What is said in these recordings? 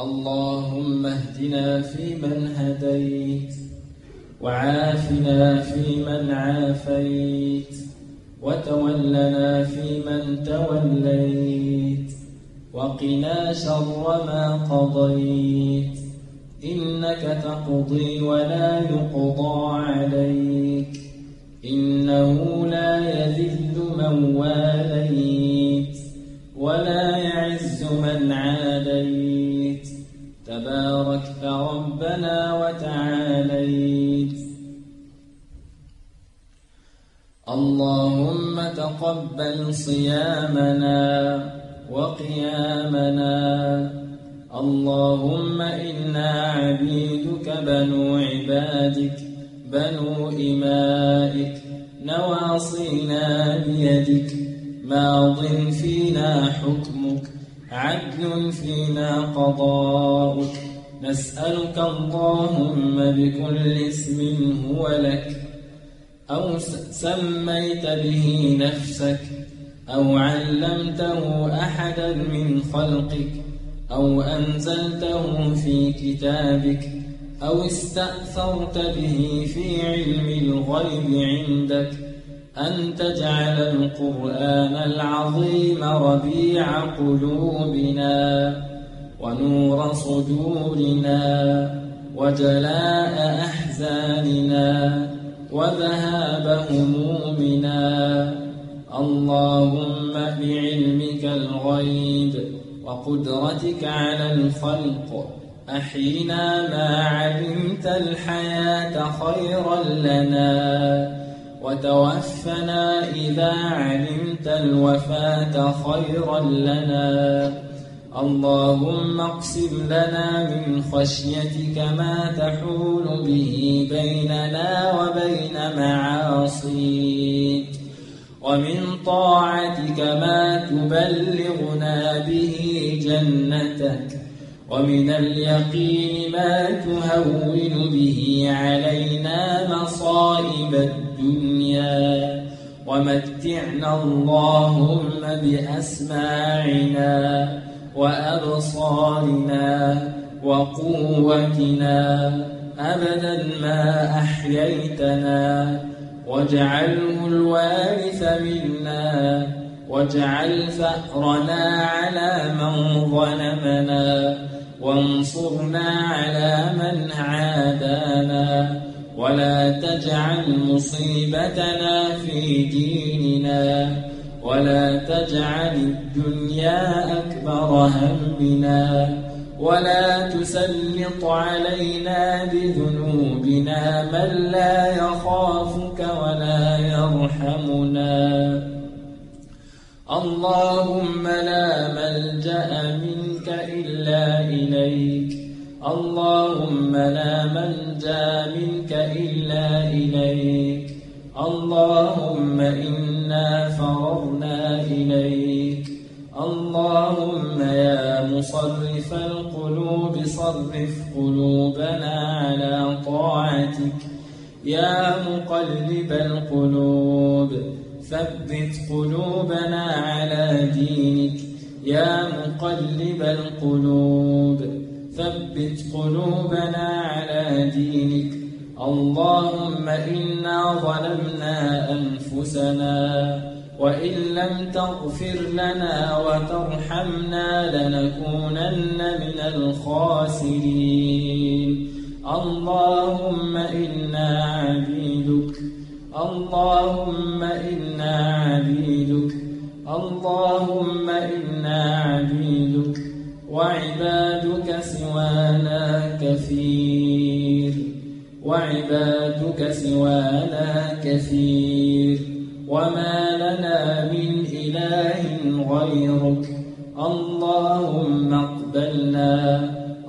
اللهم اهدنا فيمن هديت وعافنا فيمن عافيت وتولنا فيمن توليت وقنا شر ما قضيت إنك تقضي ولا يقضى عليك إنه لا تقبل صيامنا وقيامنا. اللهم إنا عبيدك بنو عبادك بنو إمائك. نواصينا بيدك. ماض فينا حكمك عدل فينا قضاؤك. نسألك اللهم بكل اسم هو لك. أو سميت به نفسك أو علمته أحدا من خلقك أو أنزلته في كتابك أو استأثرت به في علم الغيب عندك أن تجعل القرآن العظيم ربيع قلوبنا ونور صدورنا وجلاء أحزاننا وذهاب همومنا اللهم بعلمك الغيب وقدرتك على الخلق أحينا ما علمت الحياة خيرا لنا. وتوفنا إذا علمت الوفاة خيرا لنا. اللهم اقسم لنا من خشيتك ما تحول به بيننا وبين معاصيك ومن طاعتك ما تبلغنا به جنتك ومن اليقين ما تهون به علينا مصائب الدنيا. ومتعنا اللهم بأسماعنا وأبصارنا وقوتنا أبدا ما أحييتنا واجعله الوارث منا واجعل ثأرنا على من ظلمنا وانصرنا على من عادانا ولا تجعل مصيبتنا في ديننا ولا تجعل الدنيا أكبر همنا ولا تسلط علينا بذنوبنا من لا يخافك ولا يرحمنا. اللهم لا ملجأ منك إلا إليك. اللهم لا منجا منك إلا إليك. اللهم إنا فررنا إليك. اللهم يا مصرف القلوب صرف قلوبنا على طاعتك. يا مقلب القلوب ثبت قلوبنا على دينك. يا مقلب القلوب ثبت قلوبنا على دينك. اللهم إنا ظلمنا أنفسنا وإن لم تغفر لنا وترحمنا لنكونن من الخاسرين. اللهم إنا عبيدك اللهم إنا عبيدك اللهم إنا عبيدك وعبادك سوانا كثير. وعبادك سوانا كثير. وما لنا من إله غيرك. اللهم اقبلنا.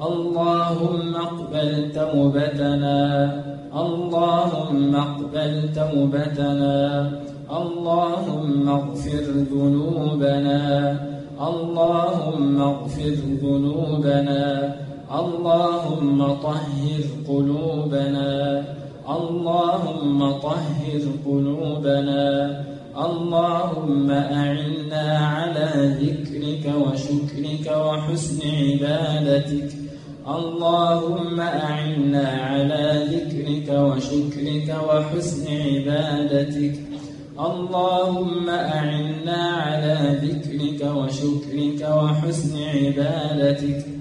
اللهم اقبل توبتنا. اللهم اقبل توبتنا. اللهم اغفر ذنوبنا. اللهم اغفر ذنوبنا. اللهم طهر قلوبنا. اللهم طهر قلوبنا. اللهم أعنا على ذكرك وشكرك وحسن عبادتك. اللهم أعنا على ذكرك وشكرك وحسن عبادتك. اللهم أعنا على ذكرك وشكرك وحسن عبادتك.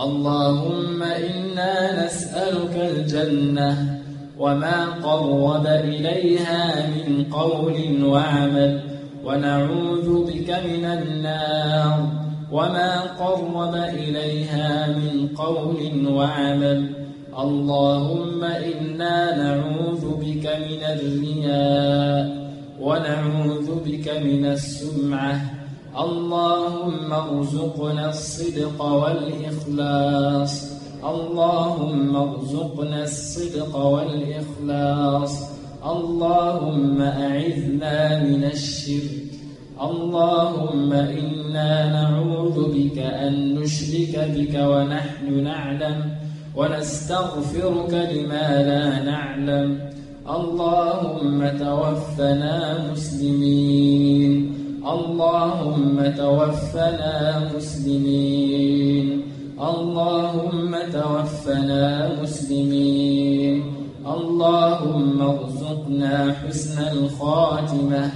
اللهم إنا نسألك الجنة وما قرب إليها من قول وعمل ونعوذ بك من النار وما قرب إليها من قول وعمل اللهم إنا نعوذ بك من الرياء ونعوذ بك من السمعة اللهم ارزقنا الصدق والإخلاص. اللهم ارزقنا الصدق والإخلاص. اللهم أعذنا من الشرك. اللهم إنا نعوذ بك أن نشرك بك ونحن نعلم ونستغفرك لما لا نعلم. اللهم توفنا مسلمين. اللهم توفنا مسلمين. اللهم توفنا مسلمين. اللهم ارزقنا حسن الخاتمة.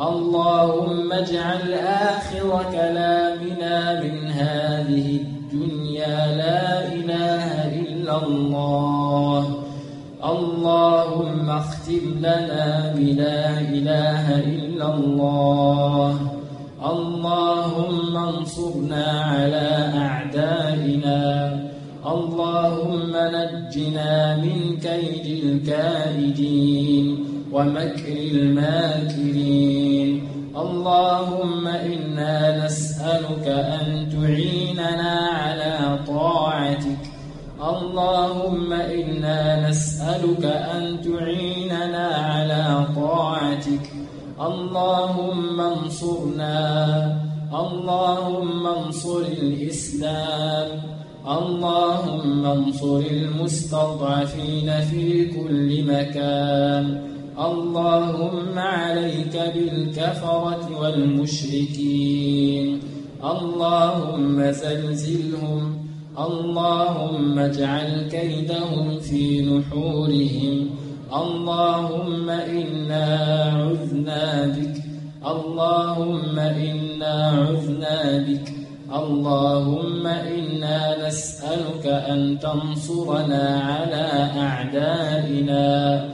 اللهم اجعل آخر كلامنا من هذه الدنيا. لا إله إلا الله. اللهم اختم لنا بلا إله إلا الله. اللهم انصرنا على أعدائنا. اللهم نجنا من كيد الكائدين ومكر الماكرين. اللهم إنا نسألك أن تعيننا اللهم إنا نسألك أن تعيننا على طاعتك. اللهم انصرنا. اللهم انصر الإسلام. اللهم انصر المستضعفين في كل مكان. اللهم عليك بالكفرة والمشركين. اللهم زلزلهم. اللهم اجعل كيدهم في نحورهم. اللهم إنا عذنا بك. اللهم إنا عذنا بك. اللهم إنا نسألك أن تنصرنا على أعدائنا.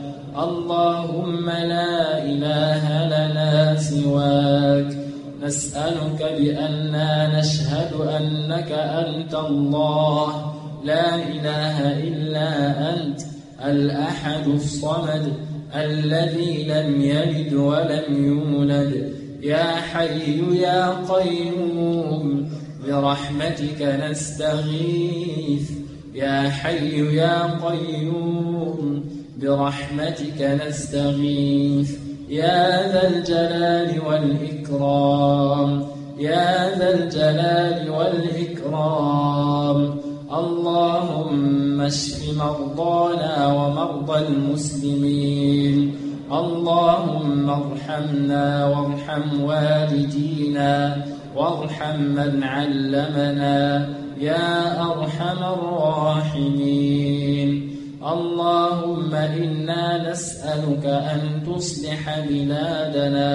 اللهم لا إله لنا سواك. نسألك بأننا نشهد أنك أنت الله. لا إله إلا أنت الأحد الصمد الذي لم يلد ولم يولد. يا حي يا قيوم برحمتك نستغيث. يا حي يا قيوم برحمتك نستغيث. يا ذا الجلال والإكرام. يا ذا الجلال والإكرام. اللهم اشف مرضانا ومرضى المسلمين. اللهم ارحمنا وارحم والدينا وارحم من علمنا. يا أرحم الراحمين. اللهم إنا نسألك أن تصلح بلادنا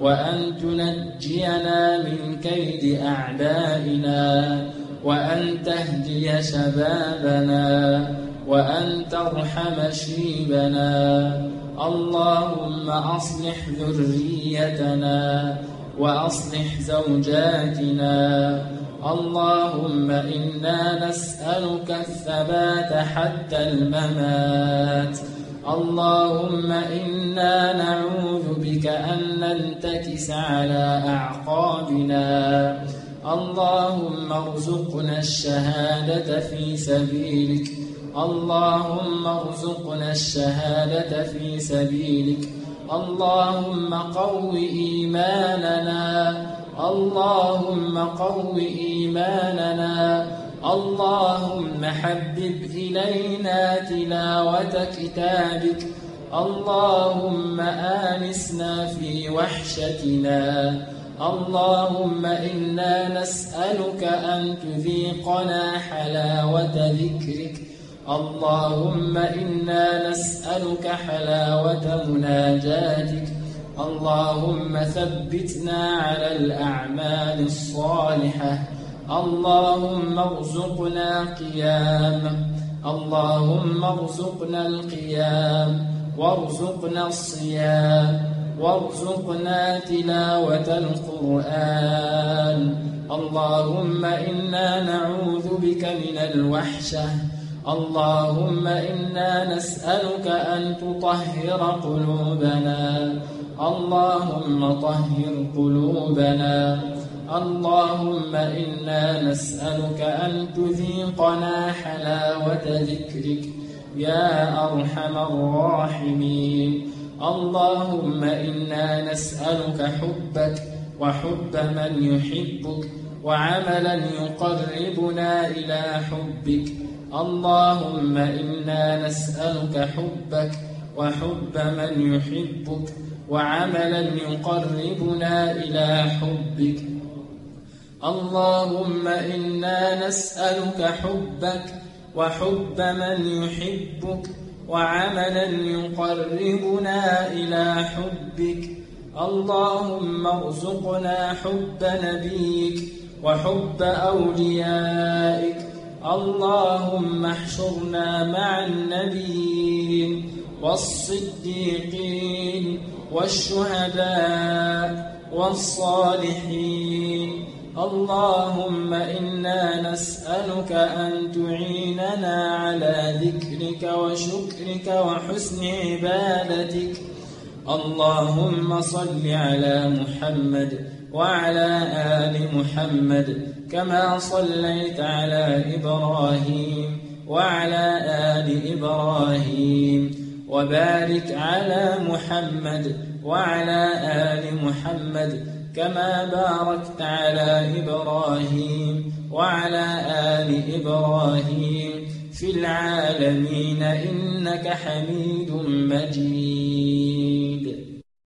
وأن تنجينا من كيد أعدائنا وأن تهدي شبابنا وأن ترحم شيبنا اللهم أصلح ذريتنا وأصلح زوجاتنا اللهم إنا نسألك الثبات حتى الممات. اللهم إنا نعوذ بك أن ننتكس على أعقابنا. اللهم ارزقنا الشهادة في سبيلك. اللهم ارزقنا الشهادة في سبيلك. اللهم قو إيماننا اللهم قو إيماننا. اللهم حبب إلينا تلاوة كتابك. اللهم آنسنا في وحشتنا. اللهم إنا نسألك أن تذيقنا حلاوة ذكرك. اللهم إنا نسألك حلاوة مناجاتك. اللهم ثبتنا على الأعمال الصالحة. اللهم ارزقنا قيام. اللهم ارزقنا القيام. وارزقنا الصيام. وارزقنا تلاوة القرآن. اللهم إنا نعوذ بك من الوحشة. اللهم إنا نسألك أن تطهر قلوبنا. اللهم طهر قلوبنا. اللهم إنا نسألك أن تذيقنا حلاوة ذكرك. يا أرحم الراحمين. اللهم إنا نسألك حبك وحب من يحبك وعملا يقربنا إلى حبك. اللهم إنا نسألك حبك وحب من يحبك وعملا يقربنا إلى حبك. اللهم إنا نسألك حبك وحب من يحبك وعملا يقربنا إلى حبك. اللهم ارزقنا حب نبيك وحب أوليائك. اللهم احشرنا مع النبيين والصديقين والشهداء والصالحين. اللهم إنا نسألك أن تعيننا على ذكرك وشكرك وحسن عبادتك. اللهم صل على محمد وعلى آل محمد كما صليت على إبراهيم وعلى آل إبراهيم. وبارك على محمد وعلى آل محمد كما باركت على إبراهيم وعلى آل إبراهيم في العالمين إنك حميد مجيد.